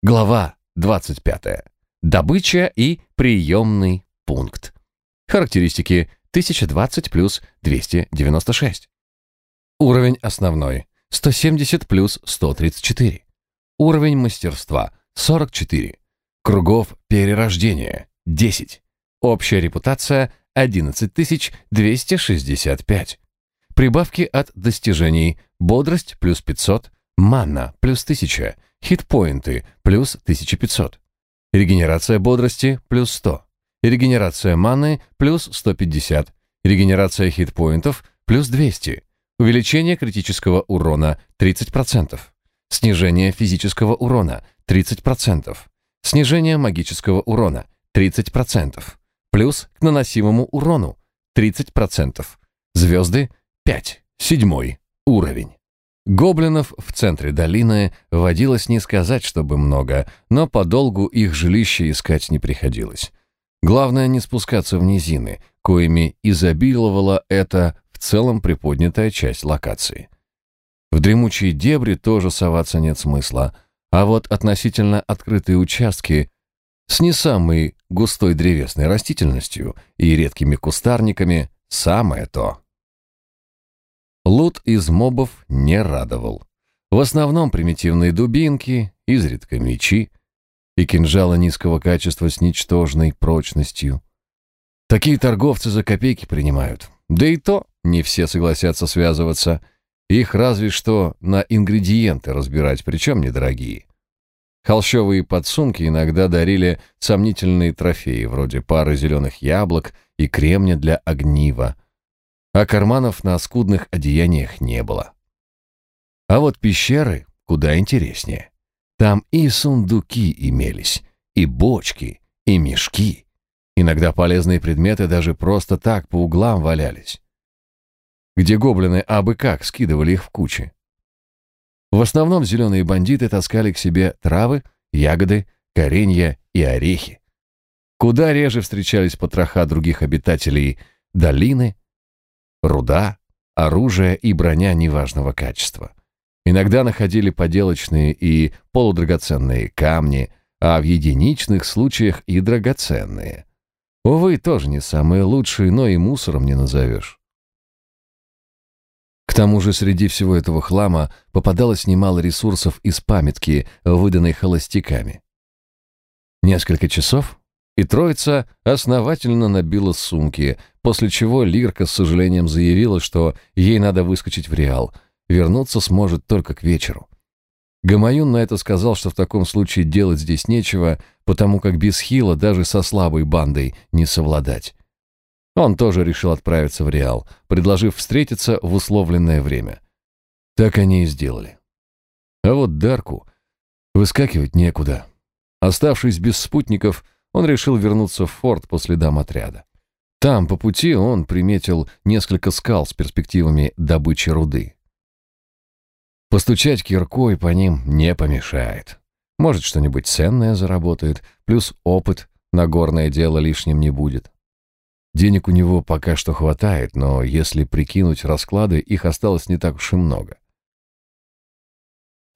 Глава 25. Добыча и приемный пункт. Характеристики 1020 плюс 296. Уровень основной 170 плюс 134. Уровень мастерства 44. Кругов перерождения 10. Общая репутация 11265. Прибавки от достижений бодрость плюс 500, манна плюс 1000, хитпоинты плюс 1500. Регенерация бодрости плюс 100. Регенерация маны плюс 150. Регенерация хитпоинтов плюс 200. Увеличение критического урона 30%. Снижение физического урона 30%. Снижение магического урона 30%. Плюс к наносимому урону 30%. Звезды 5. Седьмой уровень. Гоблинов в центре долины водилось не сказать, чтобы много, но подолгу их жилище искать не приходилось. Главное не спускаться в низины, коими изобиловала эта в целом приподнятая часть локации. В дремучие дебри тоже соваться нет смысла, а вот относительно открытые участки с не самой густой древесной растительностью и редкими кустарниками самое то. Лут из мобов не радовал. В основном примитивные дубинки, изредка мечи и кинжалы низкого качества с ничтожной прочностью. Такие торговцы за копейки принимают. Да и то не все согласятся связываться. Их разве что на ингредиенты разбирать, причем недорогие. Холщовые подсумки иногда дарили сомнительные трофеи, вроде пары зеленых яблок и кремня для огнива, а карманов на скудных одеяниях не было. А вот пещеры куда интереснее. Там и сундуки имелись, и бочки, и мешки. Иногда полезные предметы даже просто так по углам валялись. Где гоблины абы как скидывали их в кучи. В основном зеленые бандиты таскали к себе травы, ягоды, коренья и орехи. Куда реже встречались потроха других обитателей долины, руда, оружие и броня неважного качества. Иногда находили поделочные и полудрагоценные камни, а в единичных случаях и драгоценные. Увы, тоже не самые лучшие, но и мусором не назовешь. К тому же среди всего этого хлама попадалось немало ресурсов из памятки, выданной холостяками. Несколько часов, и троица основательно набила сумки, после чего Лирка с сожалением заявила, что ей надо выскочить в Реал, вернуться сможет только к вечеру. Гамаюн на это сказал, что в таком случае делать здесь нечего, потому как без Хила даже со слабой бандой не совладать. Он тоже решил отправиться в Реал, предложив встретиться в условленное время. Так они и сделали. А вот Дарку выскакивать некуда. Оставшись без спутников, он решил вернуться в форт по следам отряда. Там, по пути, он приметил несколько скал с перспективами добычи руды. Постучать киркой по ним не помешает. Может, что-нибудь ценное заработает, плюс опыт на горное дело лишним не будет. Денег у него пока что хватает, но если прикинуть расклады, их осталось не так уж и много.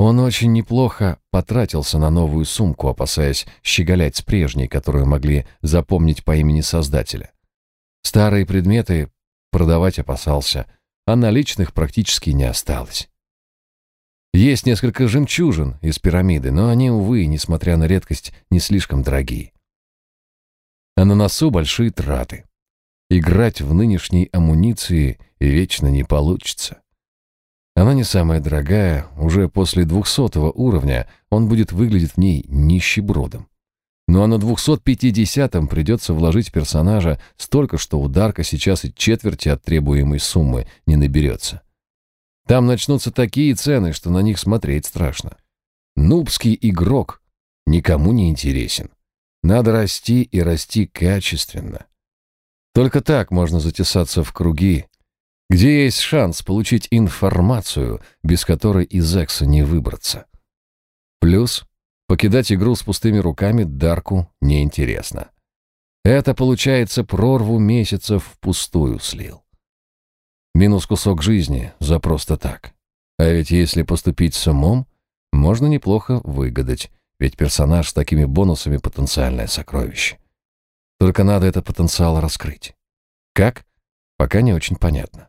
Он очень неплохо потратился на новую сумку, опасаясь щеголять с прежней, которую могли запомнить по имени Создателя. Старые предметы продавать опасался, а наличных практически не осталось. Есть несколько жемчужин из пирамиды, но они, увы, несмотря на редкость, не слишком дорогие. А на носу большие траты. Играть в нынешней амуниции вечно не получится. Она не самая дорогая, уже после двухсотого уровня он будет выглядеть в ней нищебродом. Ну а на 250-м придется вложить персонажа столько, что у Дарка сейчас и четверти от требуемой суммы не наберется. Там начнутся такие цены, что на них смотреть страшно. Нубский игрок никому не интересен. Надо расти и расти качественно. Только так можно затесаться в круги, где есть шанс получить информацию, без которой из Экса не выбраться. Плюс покидать игру с пустыми руками Дарку неинтересно. Это, получается, прорву месяцев впустую слил. Минус кусок жизни за просто так. А ведь если поступить с умом, можно неплохо выгадать, ведь персонаж с такими бонусами — потенциальное сокровище. Только надо этот потенциал раскрыть. Как? Пока не очень понятно.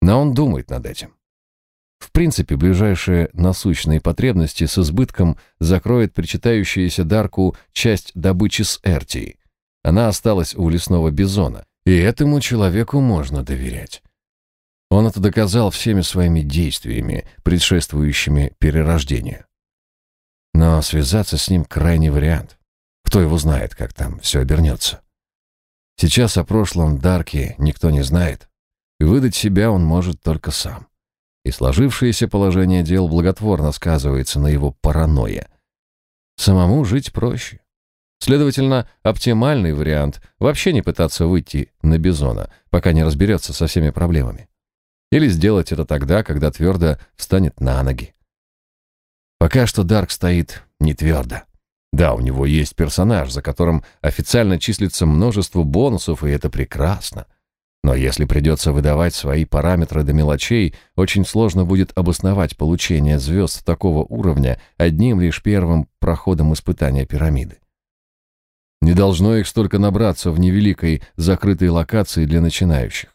Но он думает над этим. В принципе, ближайшие насущные потребности с избытком закроет причитающаяся Дарку часть добычи с Эртии. Она осталась у лесного бизона, и этому человеку можно доверять. Он это доказал всеми своими действиями, предшествующими перерождению. Но связаться с ним крайний вариант. Кто его знает, как там все обернется. Сейчас о прошлом Дарке никто не знает, выдать себя он может только сам и сложившееся положение дел благотворно сказывается на его паранойе. Самому жить проще. Следовательно, оптимальный вариант — вообще не пытаться выйти на Бизона, пока не разберется со всеми проблемами. Или сделать это тогда, когда твердо встанет на ноги. Пока что Дарк стоит не твердо. Да, у него есть персонаж, за которым официально числится множество бонусов, и это прекрасно. Но если придется выдавать свои параметры до мелочей, очень сложно будет обосновать получение звезд такого уровня одним лишь первым проходом испытания пирамиды. Не должно их столько набраться в невеликой закрытой локации для начинающих.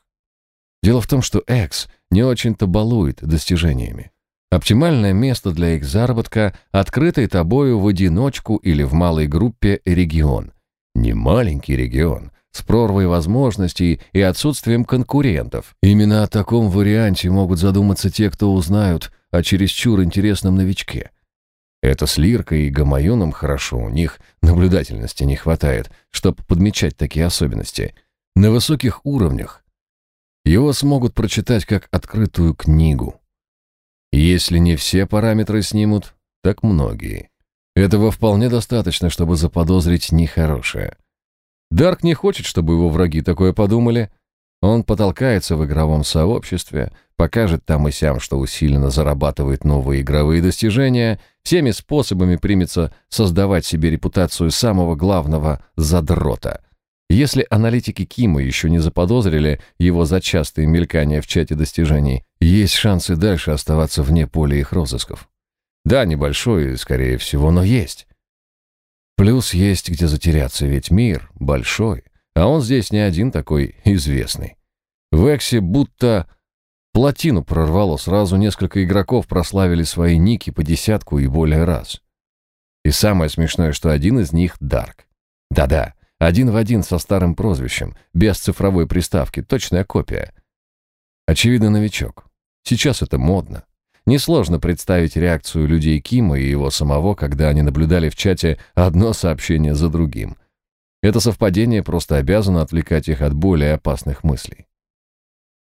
Дело в том, что X не очень-то балует достижениями. Оптимальное место для их заработка – открытый тобою в одиночку или в малой группе регион. Не маленький регион, с прорвой возможностей и отсутствием конкурентов. Именно о таком варианте могут задуматься те, кто узнают о чересчур интересном новичке. Это с Лиркой и Гамаюном хорошо, у них наблюдательности не хватает, чтобы подмечать такие особенности. На высоких уровнях его смогут прочитать как открытую книгу. Если не все параметры снимут, так многие. Этого вполне достаточно, чтобы заподозрить нехорошее. Дарк не хочет, чтобы его враги такое подумали. Он потолкается в игровом сообществе, покажет там и сям, что усиленно зарабатывает новые игровые достижения, всеми способами примется создавать себе репутацию самого главного задрота. Если аналитики Кима еще не заподозрили его за частые мелькания в чате достижений, есть шансы дальше оставаться вне поля их розысков. Да, небольшой, скорее всего, но есть. Плюс есть где затеряться, ведь мир большой, а он здесь не один такой известный. В Эксе будто плотину прорвало, сразу несколько игроков прославили свои ники по десятку и более раз. И самое смешное, что один из них — Дарк. Да-да, один в один со старым прозвищем, без цифровой приставки, точная копия. Очевидно, новичок. Сейчас это модно. Несложно представить реакцию людей Кима и его самого, когда они наблюдали в чате одно сообщение за другим. Это совпадение просто обязано отвлекать их от более опасных мыслей.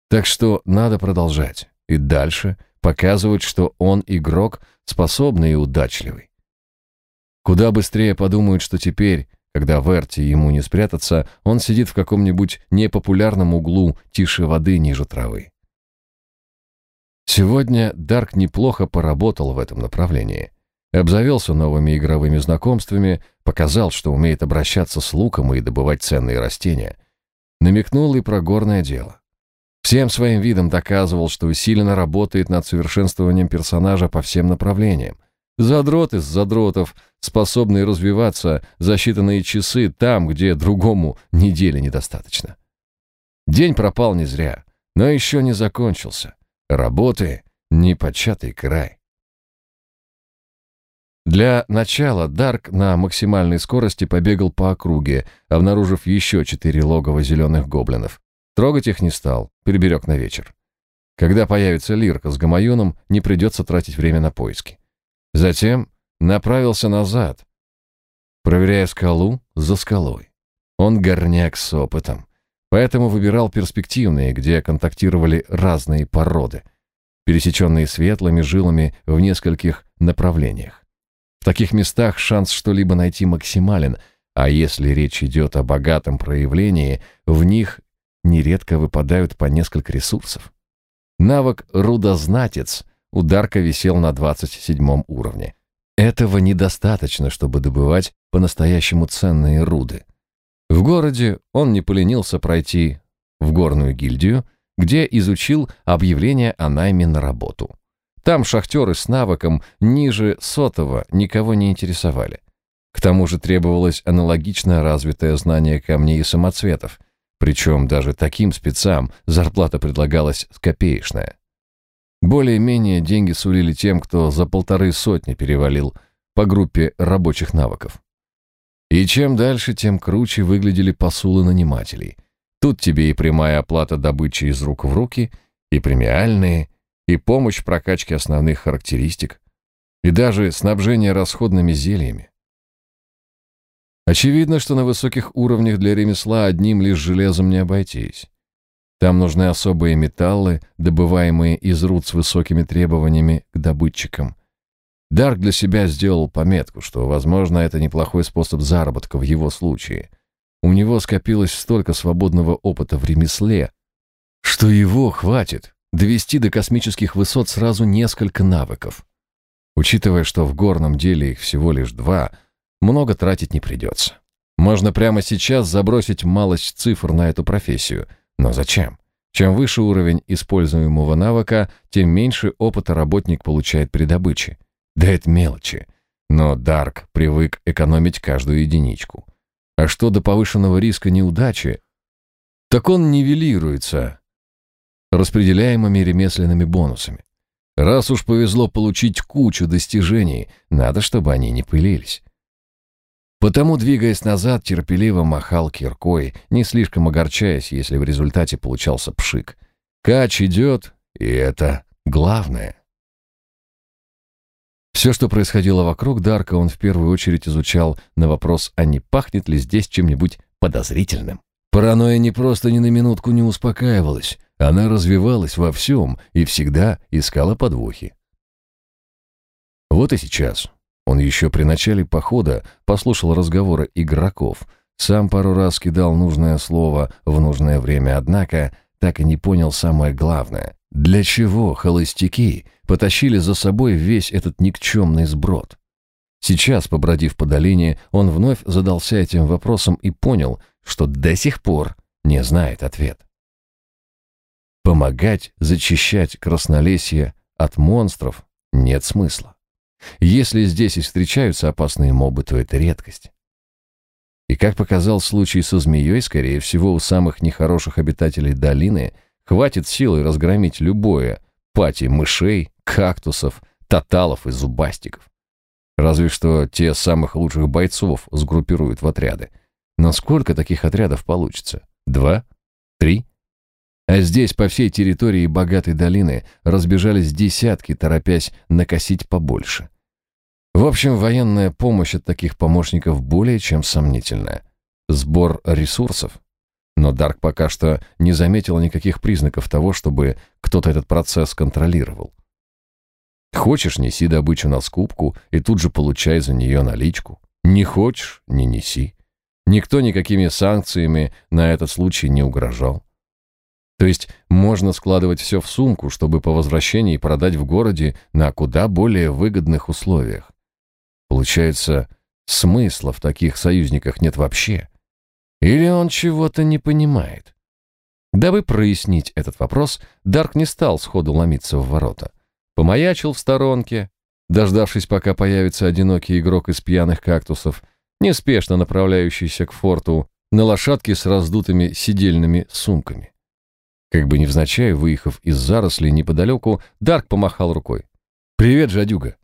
Так что надо продолжать. И дальше показывать, что он игрок, способный и удачливый. Куда быстрее подумают, что теперь, когда в Эрте ему не спрятаться, он сидит в каком-нибудь непопулярном углу тише воды ниже травы. Сегодня Дарк неплохо поработал в этом направлении. Обзавелся новыми игровыми знакомствами, показал, что умеет обращаться с луком и добывать ценные растения. Намекнул и про горное дело. Всем своим видом доказывал, что усиленно работает над совершенствованием персонажа по всем направлениям. Задрот из задротов, способный развиваться за считанные часы там, где другому недели недостаточно. День пропал не зря, но еще не закончился. Работы — непочатый край. Для начала Дарк на максимальной скорости побегал по округе, обнаружив еще четыре логова зеленых гоблинов. Трогать их не стал, переберег на вечер. Когда появится Лирка с Гамаюном, не придется тратить время на поиски. Затем направился назад, проверяя скалу за скалой. Он горняк с опытом. Поэтому выбирал перспективные, где контактировали разные породы, пересеченные светлыми жилами в нескольких направлениях. В таких местах шанс что-либо найти максимален, а если речь идет о богатом проявлении, в них нередко выпадают по несколько ресурсов. Навык «Рудознатец» у Дарка висел на 27 уровне. Этого недостаточно, чтобы добывать по-настоящему ценные руды. В городе он не поленился пройти в горную гильдию, где изучил объявление о найме на работу. Там шахтеры с навыком ниже сотого никого не интересовали. К тому же требовалось аналогично развитое знание камней и самоцветов, причем даже таким спецам зарплата предлагалась копеечная. Более-менее деньги сулили тем, кто за полторы сотни перевалил по группе рабочих навыков. И чем дальше, тем круче выглядели посулы нанимателей. Тут тебе и прямая оплата добычи из рук в руки, и премиальные, и помощь в прокачке основных характеристик, и даже снабжение расходными зельями. Очевидно, что на высоких уровнях для ремесла одним лишь железом не обойтись. Там нужны особые металлы, добываемые из руд с высокими требованиями к добытчикам. Дарк для себя сделал пометку, что, возможно, это неплохой способ заработка в его случае. У него скопилось столько свободного опыта в ремесле, что его хватит довести до космических высот сразу несколько навыков. Учитывая, что в горном деле их всего лишь два, много тратить не придется. Можно прямо сейчас забросить малость цифр на эту профессию. Но зачем? Чем выше уровень используемого навыка, тем меньше опыта работник получает при добыче. Да это мелочи. Но Дарк привык экономить каждую единичку. А что до повышенного риска неудачи, так он нивелируется распределяемыми ремесленными бонусами. Раз уж повезло получить кучу достижений, надо, чтобы они не пылились. Потому, двигаясь назад, терпеливо махал киркой, не слишком огорчаясь, если в результате получался пшик. Кач идет, и это главное. Все, что происходило вокруг Дарка, он в первую очередь изучал на вопрос, а не пахнет ли здесь чем-нибудь подозрительным. Паранойя не просто ни на минутку не успокаивалась, она развивалась во всем и всегда искала подвохи. Вот и сейчас. Он еще при начале похода послушал разговоры игроков, сам пару раз кидал нужное слово в нужное время, однако так и не понял самое главное. Для чего холостяки потащили за собой весь этот никчемный сброд? Сейчас, побродив по долине, он вновь задался этим вопросом и понял, что до сих пор не знает ответ. Помогать зачищать краснолесье от монстров нет смысла. Если здесь и встречаются опасные мобы, то это редкость. И как показал случай со змеей, скорее всего, у самых нехороших обитателей долины хватит силы разгромить любое пати мышей, кактусов, таталов и зубастиков. Разве что те самых лучших бойцов сгруппируют в отряды. Но сколько таких отрядов получится? Два? Три? А здесь по всей территории богатой долины разбежались десятки, торопясь накосить побольше. В общем, военная помощь от таких помощников более чем сомнительная. Сбор ресурсов. Но Дарк пока что не заметил никаких признаков того, чтобы кто-то этот процесс контролировал. Хочешь, неси добычу на скупку и тут же получай за нее наличку. Не хочешь, не неси. Никто никакими санкциями на этот случай не угрожал. То есть можно складывать все в сумку, чтобы по возвращении продать в городе на куда более выгодных условиях. Получается, смысла в таких союзниках нет вообще. Или он чего-то не понимает? Дабы прояснить этот вопрос, Дарк не стал сходу ломиться в ворота. Помаячил в сторонке, дождавшись, пока появится одинокий игрок из пьяных кактусов, неспешно направляющийся к форту на лошадке с раздутыми сидельными сумками. Как бы невзначай, выехав из зарослей неподалеку, Дарк помахал рукой. «Привет, жадюга!»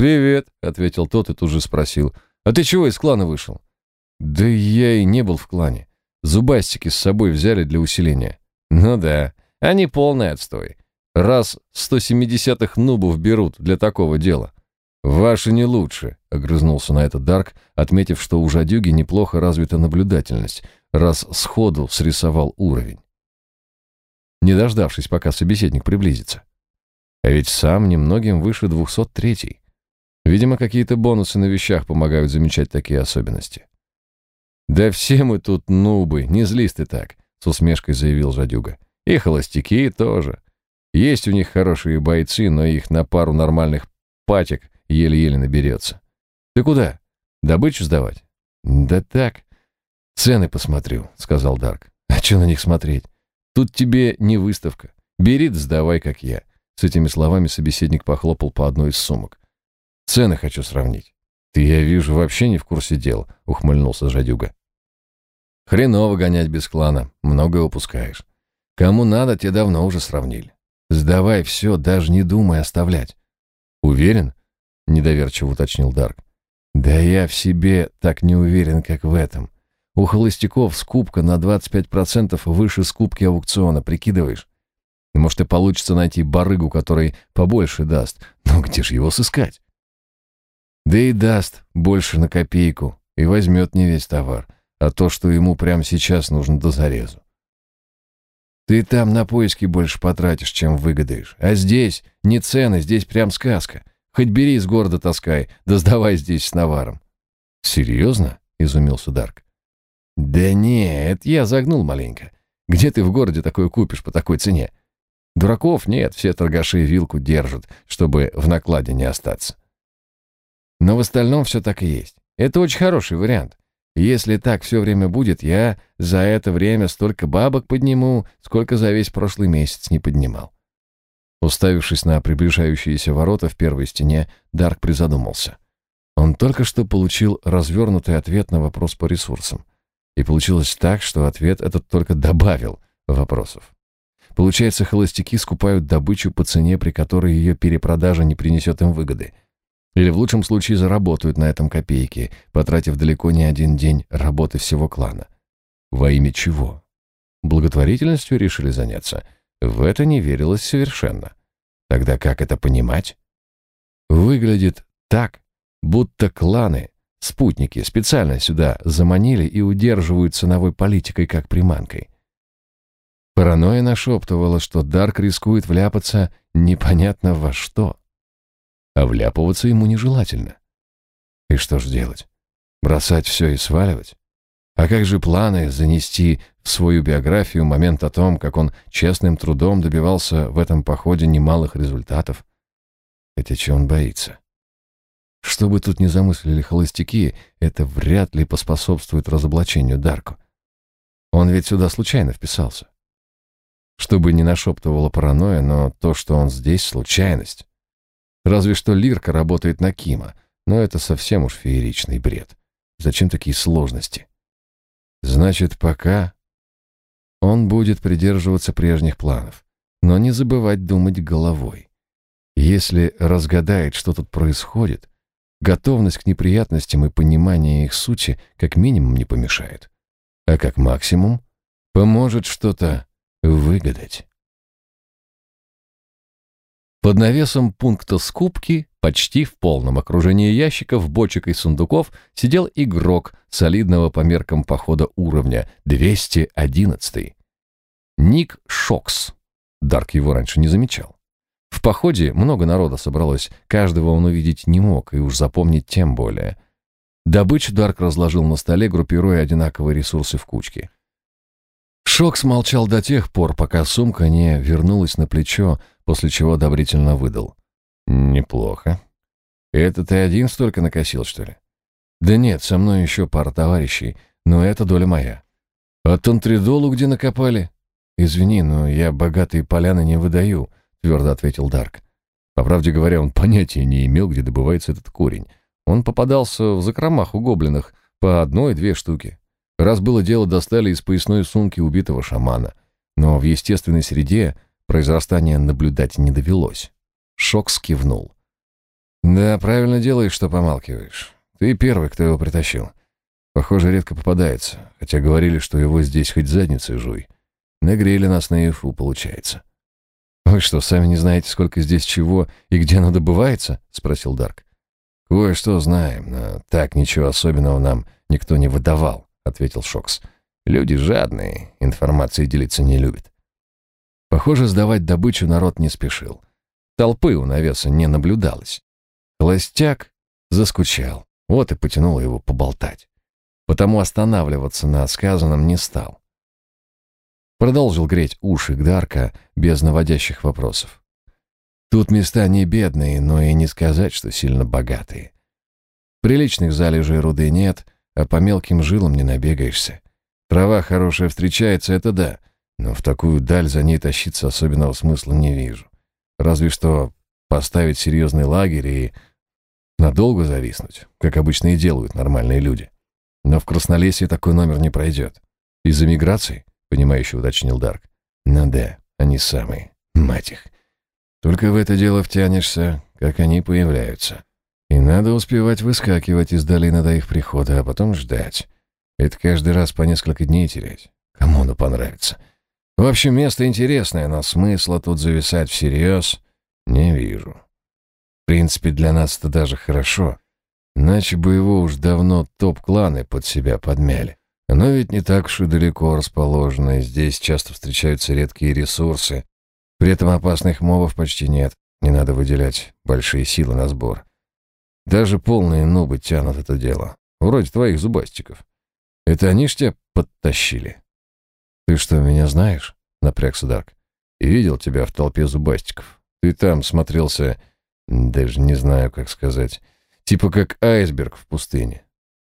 «Привет», — ответил тот и тут же спросил. «А ты чего из клана вышел?» «Да я и не был в клане. Зубастики с собой взяли для усиления». «Ну да, они полный отстой. Раз 170-х нубов берут для такого дела». «Ваши не лучше», — огрызнулся на это Дарк, отметив, что у жадюги неплохо развита наблюдательность, раз сходу срисовал уровень не дождавшись, пока собеседник приблизится. А ведь сам немногим выше 203-й. Видимо, какие-то бонусы на вещах помогают замечать такие особенности. «Да все мы тут нубы, не злись ты так», — с усмешкой заявил Жадюга. «И холостяки тоже. Есть у них хорошие бойцы, но их на пару нормальных патик еле-еле наберется. Ты куда? Добычу сдавать?» «Да так. Цены посмотрю», — сказал Дарк. «А что на них смотреть? Тут тебе не выставка. Бери да сдавай, как я. С этими словами собеседник похлопал по одной из сумок. Цены хочу сравнить. Ты, я вижу, вообще не в курсе дел, ухмыльнулся Жадюга. Хреново гонять без клана, многое упускаешь. Кому надо, те давно уже сравнили. Сдавай все, даже не думай оставлять. Уверен? Недоверчиво уточнил Дарк. Да я в себе так не уверен, как в этом. У холостяков скупка на 25% выше скупки аукциона, прикидываешь? Может, и получится найти барыгу, который побольше даст. Но где же его сыскать? Да и даст больше на копейку, и возьмет не весь товар, а то, что ему прямо сейчас нужно до зарезу. Ты там на поиски больше потратишь, чем выгодаешь. А здесь не цены, здесь прям сказка. Хоть бери из города таскай, да сдавай здесь с наваром. Серьезно? Изумился Дарк. Да нет, я загнул маленько. Где ты в городе такое купишь по такой цене? Дураков нет, все торгаши вилку держат, чтобы в накладе не остаться. Но в остальном все так и есть. Это очень хороший вариант. Если так все время будет, я за это время столько бабок подниму, сколько за весь прошлый месяц не поднимал. Уставившись на приближающиеся ворота в первой стене, Дарк призадумался. Он только что получил развернутый ответ на вопрос по ресурсам. И получилось так, что ответ этот только добавил вопросов. Получается, холостяки скупают добычу по цене, при которой ее перепродажа не принесет им выгоды. Или в лучшем случае заработают на этом копейки, потратив далеко не один день работы всего клана. Во имя чего? Благотворительностью решили заняться? В это не верилось совершенно. Тогда как это понимать? Выглядит так, будто кланы, спутники, специально сюда заманили и удерживают ценовой политикой как приманкой. Паранойя нашептывала, что Дарк рискует вляпаться непонятно во что. А вляпываться ему нежелательно. И что ж делать? Бросать все и сваливать? А как же планы занести в свою биографию момент о том, как он честным трудом добивался в этом походе немалых результатов? Хотя чего он боится? Что бы тут ни замыслили холостяки, это вряд ли поспособствует разоблачению Дарку. Он ведь сюда случайно вписался. Чтобы не нашептывала паранойя, но то, что он здесь, случайность. Разве что Лирка работает на Кима, но это совсем уж фееричный бред. Зачем такие сложности? Значит, пока он будет придерживаться прежних планов, но не забывать думать головой. Если разгадает, что тут происходит, готовность к неприятностям и понимание их сути как минимум не помешает. А как максимум поможет что-то выгадать. Под навесом пункта скупки, почти в полном окружении ящиков, бочек и сундуков, сидел игрок солидного по меркам похода уровня 211. Ник Шокс. Дарк его раньше не замечал. В походе много народа собралось, каждого он увидеть не мог, и уж запомнить тем более. Добычу Дарк разложил на столе, группируя одинаковые ресурсы в кучке. Шок смолчал до тех пор, пока сумка не вернулась на плечо, после чего одобрительно выдал. «Неплохо. Это ты один столько накосил, что ли?» «Да нет, со мной еще пара товарищей, но это доля моя». «А тантридолу где накопали?» «Извини, но я богатые поляны не выдаю», — твердо ответил Дарк. По правде говоря, он понятия не имел, где добывается этот корень. Он попадался в закромах у гоблинах по одной-две штуки. Раз было дело, достали из поясной сумки убитого шамана. Но в естественной среде произрастания наблюдать не довелось. Шок скивнул. «Да, правильно делаешь, что помалкиваешь. Ты первый, кто его притащил. Похоже, редко попадается, хотя говорили, что его здесь хоть задницей жуй. Нагрели нас на ИФУ, получается». «Вы что, сами не знаете, сколько здесь чего и где оно добывается?» — спросил Дарк. «Кое-что знаем, но так ничего особенного нам никто не выдавал. — ответил Шокс. «Люди жадные, информацией делиться не любят». Похоже, сдавать добычу народ не спешил. Толпы у навеса не наблюдалось. Холостяк заскучал, вот и потянуло его поболтать. Потому останавливаться на сказанном не стал. Продолжил греть уши Гдарка без наводящих вопросов. Тут места не бедные, но и не сказать, что сильно богатые. Приличных залежей руды нет — а по мелким жилам не набегаешься. Трава хорошая встречается, это да, но в такую даль за ней тащиться особенного смысла не вижу. Разве что поставить серьезный лагерь и... Надолго зависнуть, как обычно и делают нормальные люди. Но в Краснолесье такой номер не пройдет. Из-за миграции, понимающе уточнил Дарк. Ну да, они самые, мать их. Только в это дело втянешься, как они появляются. И надо успевать выскакивать из долины до их прихода, а потом ждать. Это каждый раз по несколько дней терять. Кому оно понравится? В общем, место интересное, но смысла тут зависать всерьез не вижу. В принципе, для нас это даже хорошо. Иначе бы его уж давно топ-кланы под себя подмяли. Оно ведь не так уж и далеко расположено, и здесь часто встречаются редкие ресурсы. При этом опасных мобов почти нет, не надо выделять большие силы на сбор. Даже полные нубы тянут это дело. Вроде твоих зубастиков. Это они ж тебя подтащили. Ты что, меня знаешь? Напрягся Дарк. Видел тебя в толпе зубастиков. Ты там смотрелся, даже не знаю, как сказать, типа как айсберг в пустыне.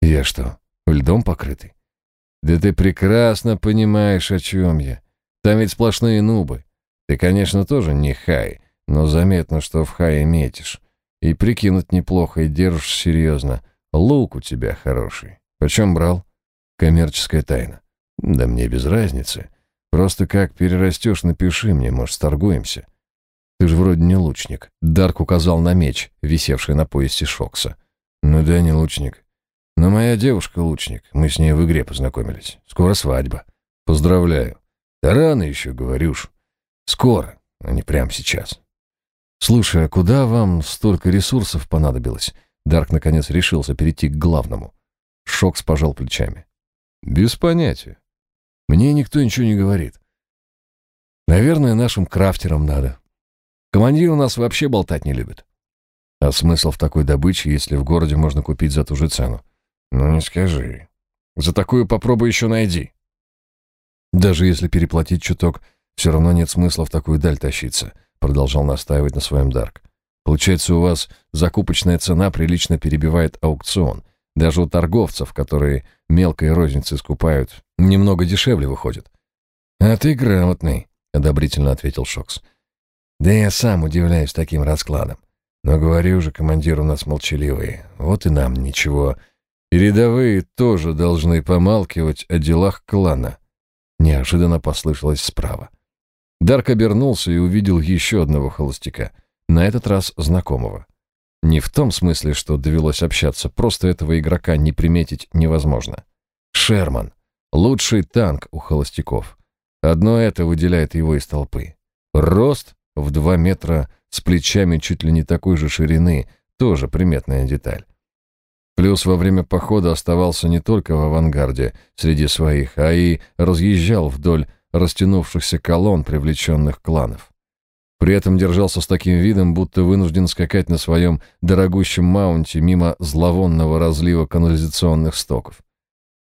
Я что, льдом покрытый? Да ты прекрасно понимаешь, о чем я. Там ведь сплошные нубы. Ты, конечно, тоже не хай, но заметно, что в хае метишь. И прикинуть неплохо, и держишь серьезно. Лук у тебя хороший. Почем брал? Коммерческая тайна. Да мне без разницы. Просто как перерастешь, напиши мне, может, торгуемся. Ты же вроде не лучник. Дарк указал на меч, висевший на поясе Шокса. Ну да, не лучник. Но моя девушка лучник. Мы с ней в игре познакомились. Скоро свадьба. Поздравляю. Да рано еще, говорюш. Скоро, а не прямо сейчас. Слушай, а куда вам столько ресурсов понадобилось? Дарк наконец решился перейти к главному. Шокс пожал плечами. Без понятия. Мне никто ничего не говорит. Наверное, нашим крафтерам надо. Командир у нас вообще болтать не любит. А смысл в такой добыче, если в городе можно купить за ту же цену? Ну, не скажи. За такую попробуй еще найди. Даже если переплатить чуток, все равно нет смысла в такую даль тащиться, продолжал настаивать на своем Дарк. Получается, у вас закупочная цена прилично перебивает аукцион. Даже у торговцев, которые мелкой розницы скупают, немного дешевле выходит. А ты грамотный, одобрительно ответил Шокс. Да я сам удивляюсь таким раскладом. Но говорю же, командир у нас молчаливый. Вот и нам ничего. И рядовые тоже должны помалкивать о делах клана. Неожиданно послышалось справа. Дарк обернулся и увидел еще одного холостяка, на этот раз знакомого. Не в том смысле, что довелось общаться, просто этого игрока не приметить невозможно. Шерман. Лучший танк у холостяков. Одно это выделяет его из толпы. Рост в два метра с плечами чуть ли не такой же ширины, тоже приметная деталь. Плюс во время похода оставался не только в авангарде среди своих, а и разъезжал вдоль растянувшихся колонн привлеченных кланов. При этом держался с таким видом, будто вынужден скакать на своем дорогущем маунте мимо зловонного разлива канализационных стоков.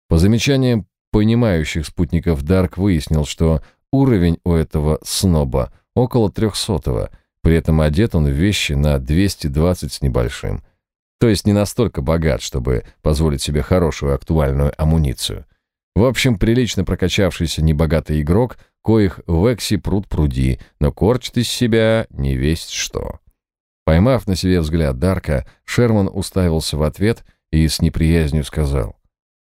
По замечаниям понимающих спутников Дарк выяснил, что уровень у этого сноба – около трехсотого, при этом одет он в вещи на 220 с небольшим. То есть не настолько богат, чтобы позволить себе хорошую актуальную амуницию. В общем, прилично прокачавшийся небогатый игрок, коих в Экси пруд пруди, но корчит из себя не весть что. Поймав на себе взгляд Дарка, Шерман уставился в ответ и с неприязнью сказал,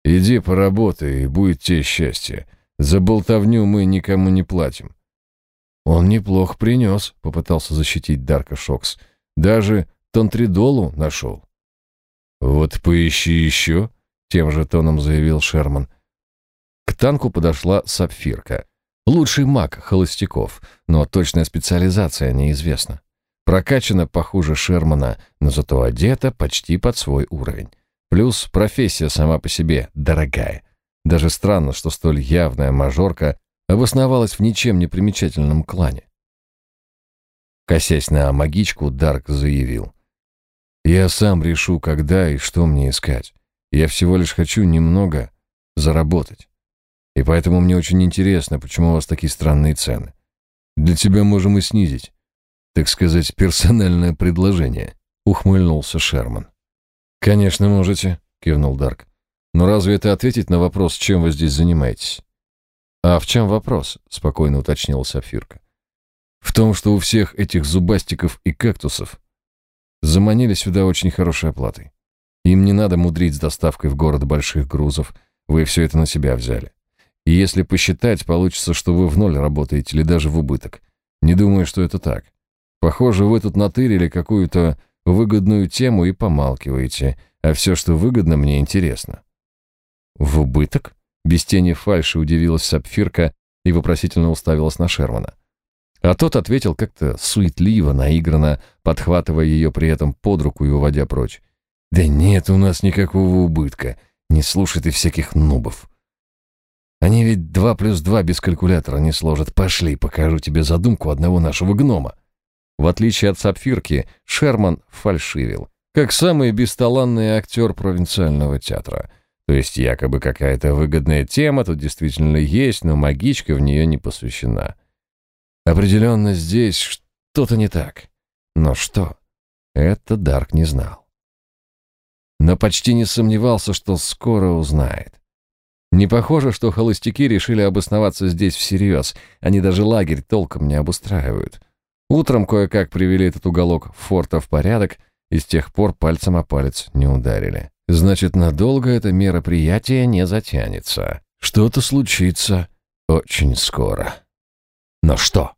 «Иди поработай, и будет тебе счастье. За болтовню мы никому не платим. «Он неплохо принес», — попытался защитить Дарка Шокс. «Даже тантридолу нашел». «Вот поищи еще», — тем же тоном заявил Шерман. К танку подошла Сапфирка. Лучший маг холостяков, но точная специализация неизвестна. Прокачана похуже Шермана, но зато одета почти под свой уровень. Плюс профессия сама по себе дорогая. Даже странно, что столь явная мажорка обосновалась в ничем не примечательном клане. Косясь на магичку, Дарк заявил. «Я сам решу, когда и что мне искать. Я всего лишь хочу немного заработать. И поэтому мне очень интересно, почему у вас такие странные цены. Для тебя можем и снизить. Так сказать, персональное предложение», — ухмыльнулся Шерман. «Конечно, можете», — кивнул Дарк. «Но разве это ответить на вопрос, чем вы здесь занимаетесь?» «А в чем вопрос?» — спокойно уточнила Сапфирка. «В том, что у всех этих зубастиков и кактусов Заманили сюда очень хорошей оплатой. Им не надо мудрить с доставкой в город больших грузов. Вы все это на себя взяли. И если посчитать, получится, что вы в ноль работаете или даже в убыток. Не думаю, что это так. Похоже, вы тут натырили какую-то выгодную тему и помалкиваете, а все, что выгодно, мне интересно. В убыток? Без тени фальши удивилась Сапфирка и вопросительно уставилась на Шермана. А тот ответил как-то суетливо, наигранно, подхватывая ее при этом под руку и уводя прочь. «Да нет у нас никакого убытка. Не слушай ты всяких нубов. Они ведь два плюс два без калькулятора не сложат. Пошли, покажу тебе задумку одного нашего гнома». В отличие от Сапфирки, Шерман фальшивил, как самый бесталанный актер провинциального театра. То есть якобы какая-то выгодная тема тут действительно есть, но магичка в нее не посвящена. Определенно здесь что-то не так. Но что? Это Дарк не знал. Но почти не сомневался, что скоро узнает. Не похоже, что холостяки решили обосноваться здесь всерьез. Они даже лагерь толком не обустраивают. Утром кое-как привели этот уголок форта в порядок и с тех пор пальцем о палец не ударили. Значит, надолго это мероприятие не затянется. Что-то случится очень скоро. Но что?